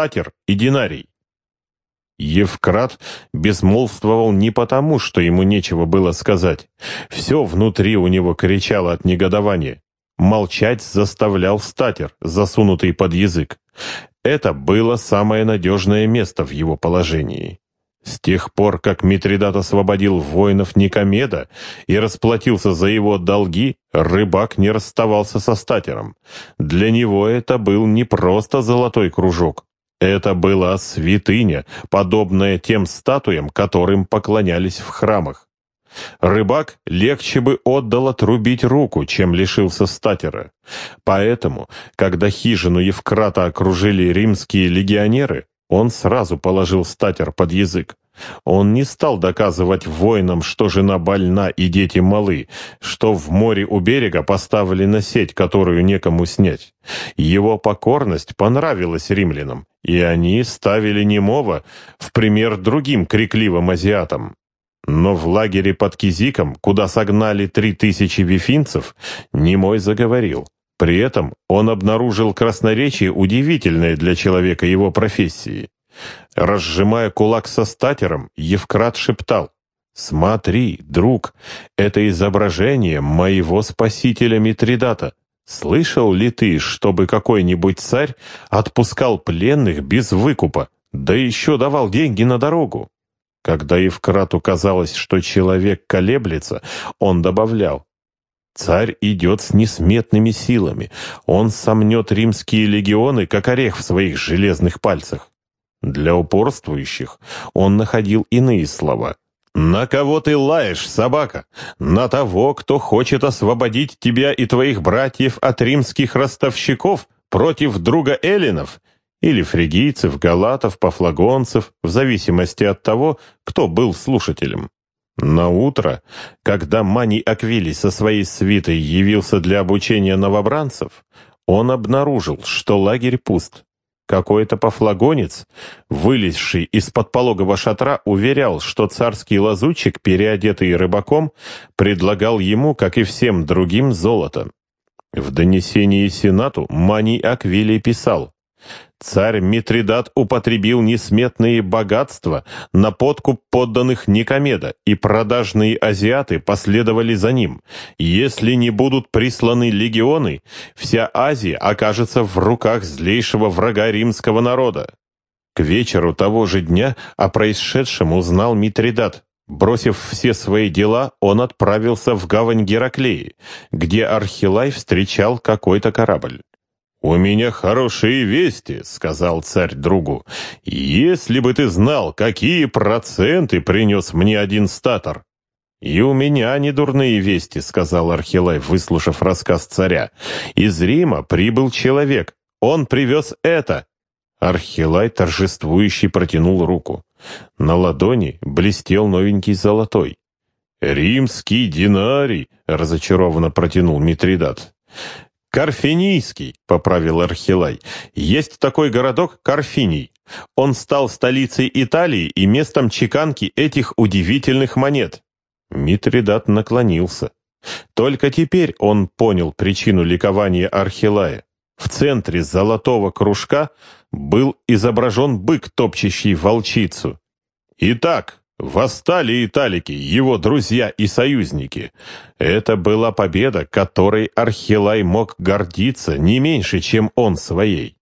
статер и динарий. Евкрат безмолвствовал не потому, что ему нечего было сказать. Все внутри у него кричало от негодования. Молчать заставлял статер, засунутый под язык. Это было самое надежное место в его положении. С тех пор, как Митридат освободил воинов Никомеда и расплатился за его долги, рыбак не расставался со статером. Для него это был не просто золотой кружок. Это была святыня, подобная тем статуям, которым поклонялись в храмах. Рыбак легче бы отдал отрубить руку, чем лишился статера. Поэтому, когда хижину Евкрата окружили римские легионеры, он сразу положил статер под язык. Он не стал доказывать воинам, что жена больна и дети малы, что в море у берега поставлена сеть, которую некому снять. Его покорность понравилась римлянам, и они ставили немого в пример другим крикливым азиатам. Но в лагере под Кизиком, куда согнали три тысячи вифинцев, немой заговорил. При этом он обнаружил красноречие, удивительное для человека его профессии. Разжимая кулак со статером, Евкрат шептал, «Смотри, друг, это изображение моего спасителя Митридата. Слышал ли ты, чтобы какой-нибудь царь отпускал пленных без выкупа, да еще давал деньги на дорогу?» Когда Евкрату казалось, что человек колеблется, он добавлял, Царь идет с несметными силами. Он сомнет римские легионы, как орех в своих железных пальцах. Для упорствующих он находил иные слова. «На кого ты лаешь, собака? На того, кто хочет освободить тебя и твоих братьев от римских ростовщиков против друга эллинов?» Или фригийцев, галатов, пафлагонцев, в зависимости от того, кто был слушателем. На утро, когда Мани Аквилий со своей свитой явился для обучения новобранцев, он обнаружил, что лагерь пуст. Какой-то пофлагонец, вылезший из-под пологого шатра, уверял, что царский лазутчик, переодетый рыбаком, предлагал ему, как и всем другим, золото. В донесении Сенату Мани Аквилий писал, Царь Митридат употребил несметные богатства на подкуп подданных Никомеда, и продажные азиаты последовали за ним. Если не будут присланы легионы, вся Азия окажется в руках злейшего врага римского народа. К вечеру того же дня о происшедшем узнал Митридат. Бросив все свои дела, он отправился в гавань Гераклеи, где Архилай встречал какой-то корабль. «У меня хорошие вести», — сказал царь другу. «Если бы ты знал, какие проценты принес мне один статор». «И у меня недурные вести», — сказал Архилай, выслушав рассказ царя. «Из Рима прибыл человек. Он привез это». Архилай торжествующий протянул руку. На ладони блестел новенький золотой. «Римский динарий», — разочарованно протянул Митридат. «Карфинийский», — поправил Архилай. «Есть такой городок Карфиний. Он стал столицей Италии и местом чеканки этих удивительных монет». Митридат наклонился. Только теперь он понял причину ликования Архилая. В центре золотого кружка был изображен бык, топчащий волчицу. «Итак», Восстали италики, его друзья и союзники. Это была победа, которой Архилай мог гордиться не меньше, чем он своей.